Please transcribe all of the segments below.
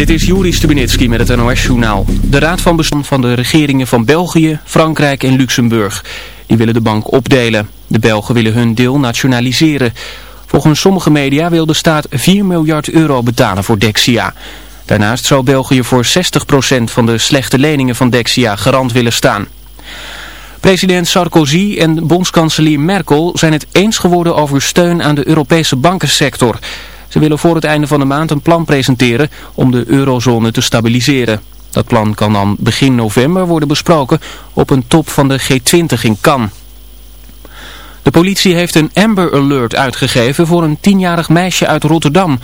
Dit is Juri Stubenitski met het NOS-journaal. De Raad van Bestand van de regeringen van België, Frankrijk en Luxemburg. Die willen de bank opdelen. De Belgen willen hun deel nationaliseren. Volgens sommige media wil de staat 4 miljard euro betalen voor Dexia. Daarnaast zou België voor 60% van de slechte leningen van Dexia garant willen staan. President Sarkozy en bondskanselier Merkel zijn het eens geworden over steun aan de Europese bankensector... Ze willen voor het einde van de maand een plan presenteren om de eurozone te stabiliseren. Dat plan kan dan begin november worden besproken op een top van de G20 in Cannes. De politie heeft een Amber Alert uitgegeven voor een tienjarig meisje uit Rotterdam.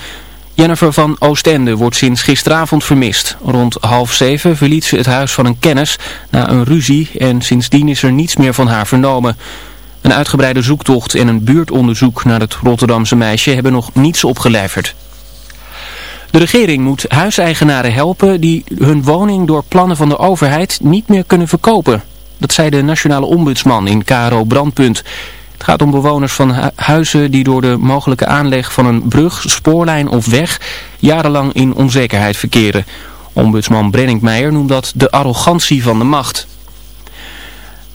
Jennifer van Oostende wordt sinds gisteravond vermist. Rond half zeven verliet ze het huis van een kennis na een ruzie en sindsdien is er niets meer van haar vernomen. Een uitgebreide zoektocht en een buurtonderzoek naar het Rotterdamse meisje hebben nog niets opgeleverd. De regering moet huiseigenaren helpen die hun woning door plannen van de overheid niet meer kunnen verkopen. Dat zei de nationale ombudsman in KRO Brandpunt. Het gaat om bewoners van huizen die door de mogelijke aanleg van een brug, spoorlijn of weg jarenlang in onzekerheid verkeren. Ombudsman Brenningmeijer noemt dat de arrogantie van de macht.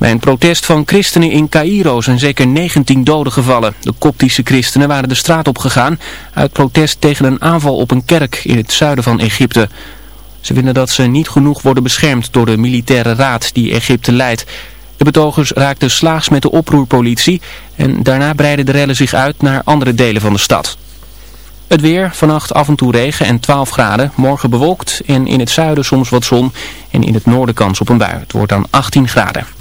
Bij een protest van christenen in Cairo zijn zeker 19 doden gevallen. De koptische christenen waren de straat op gegaan uit protest tegen een aanval op een kerk in het zuiden van Egypte. Ze vinden dat ze niet genoeg worden beschermd door de militaire raad die Egypte leidt. De betogers raakten slaags met de oproerpolitie en daarna breidden de rellen zich uit naar andere delen van de stad. Het weer, vannacht af en toe regen en 12 graden. Morgen bewolkt en in het zuiden soms wat zon en in het noorden kans op een bui. Het wordt dan 18 graden.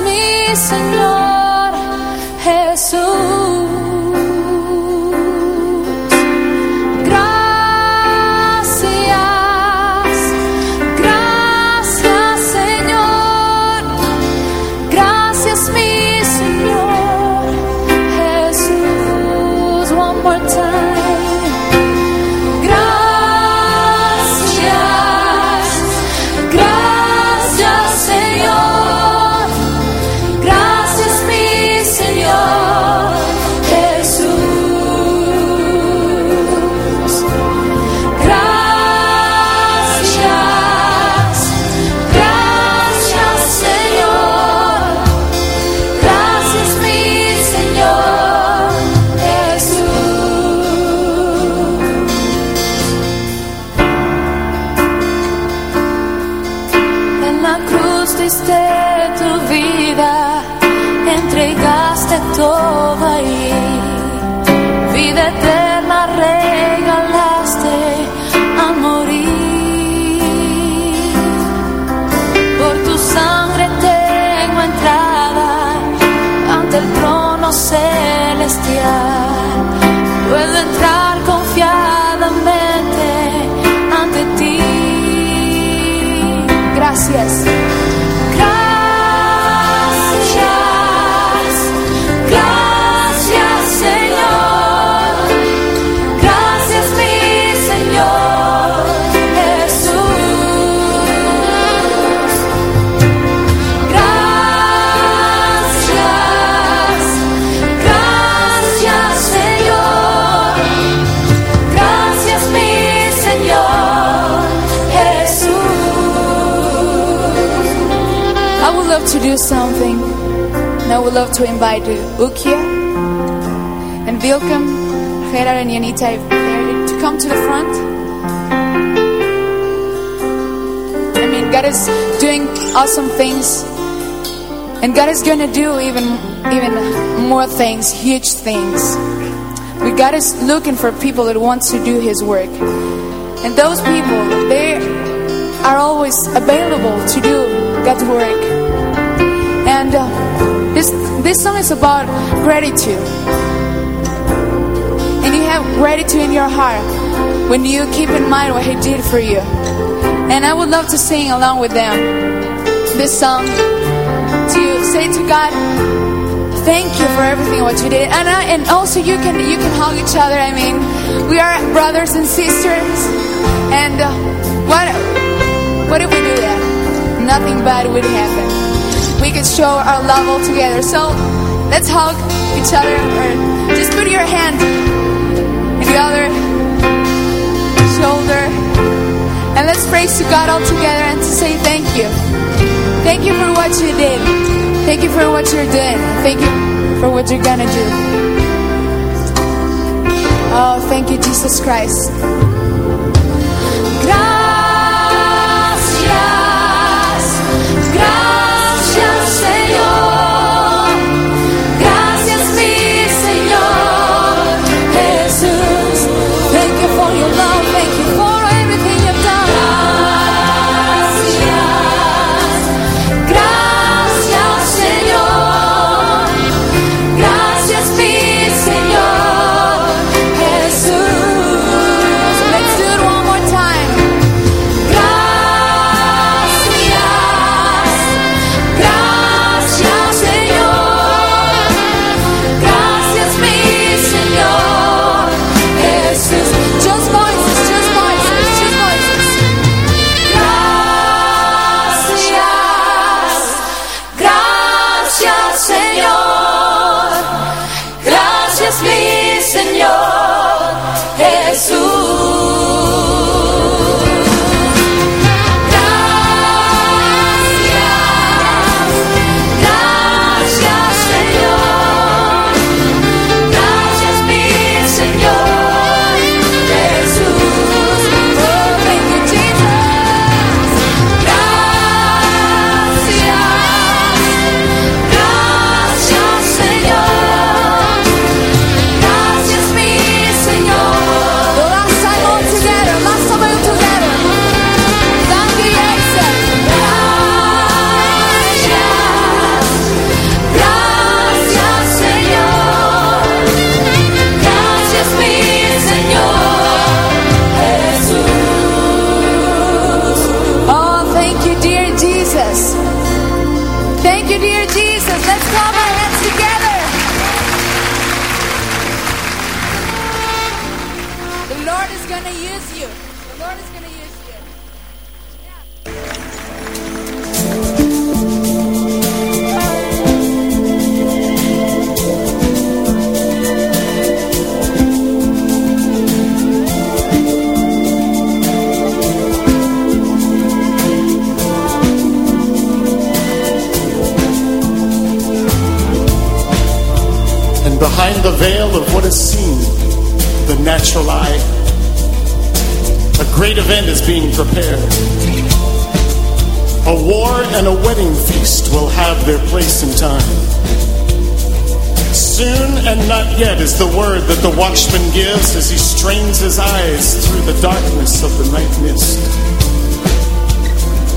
Mi Señor They're to come to the front. I mean, God is doing awesome things. And God is going to do even, even more things, huge things. But God is looking for people that want to do His work. And those people, they are always available to do God's work. And uh, this this song is about gratitude. Have gratitude in your heart when you keep in mind what He did for you. And I would love to sing along with them this song to say to God, thank you for everything what you did. And I, and also you can you can hug each other. I mean, we are brothers and sisters. And uh, what what if we do that? Nothing bad would happen. We could show our love all together. So let's hug each other, or just put your hand the other shoulder, and let's praise to God all together and to say thank you. Thank you for what you did. Thank you for what you're doing. Thank you for what you're gonna do. Oh, thank you, Jesus Christ.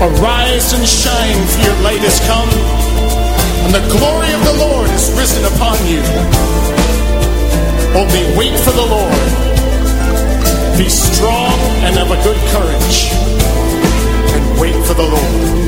Arise and shine, for your light is come, and the glory of the Lord is risen upon you. Only wait for the Lord. Be strong and of a good courage, and wait for the Lord.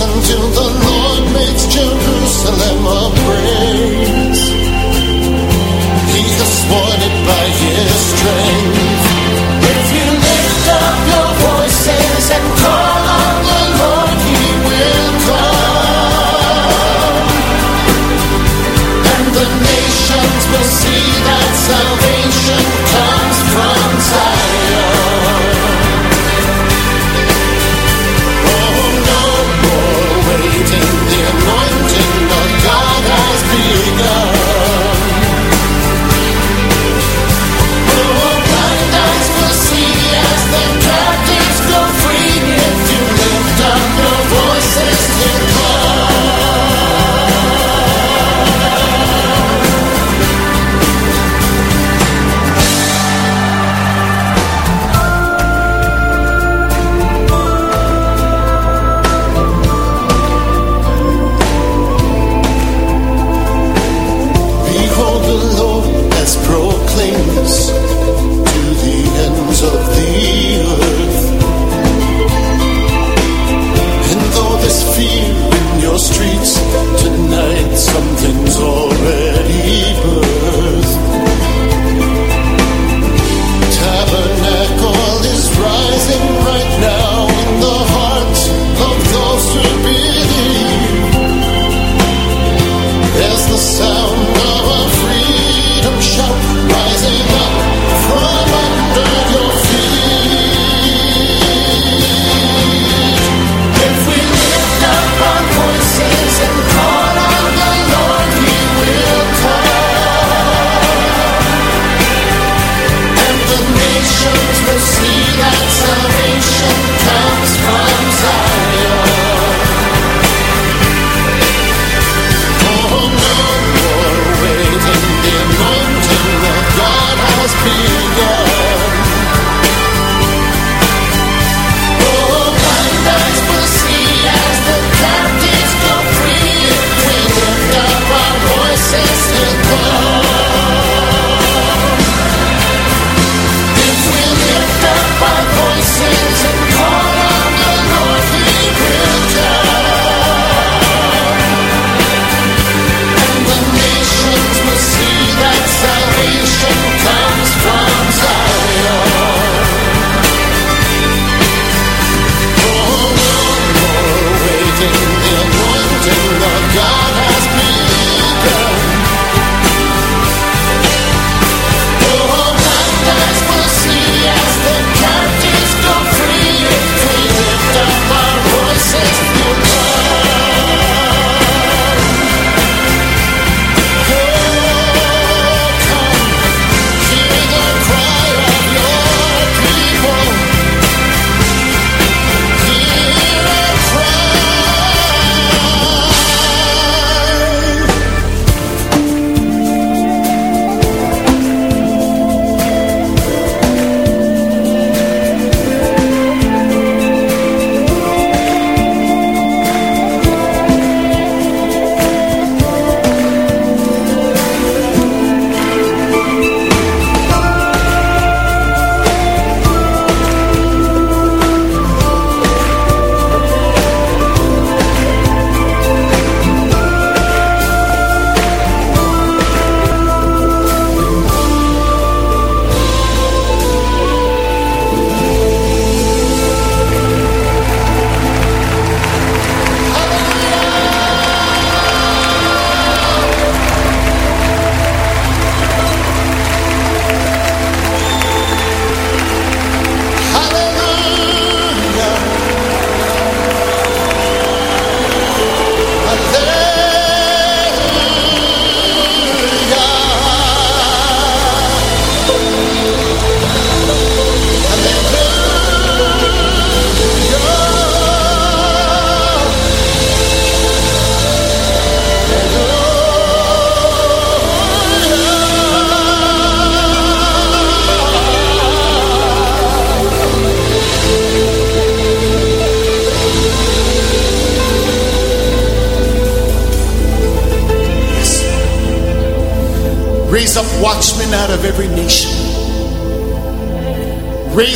until the Lord makes Jerusalem a praise. He has sworn it by his strength.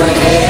forgive.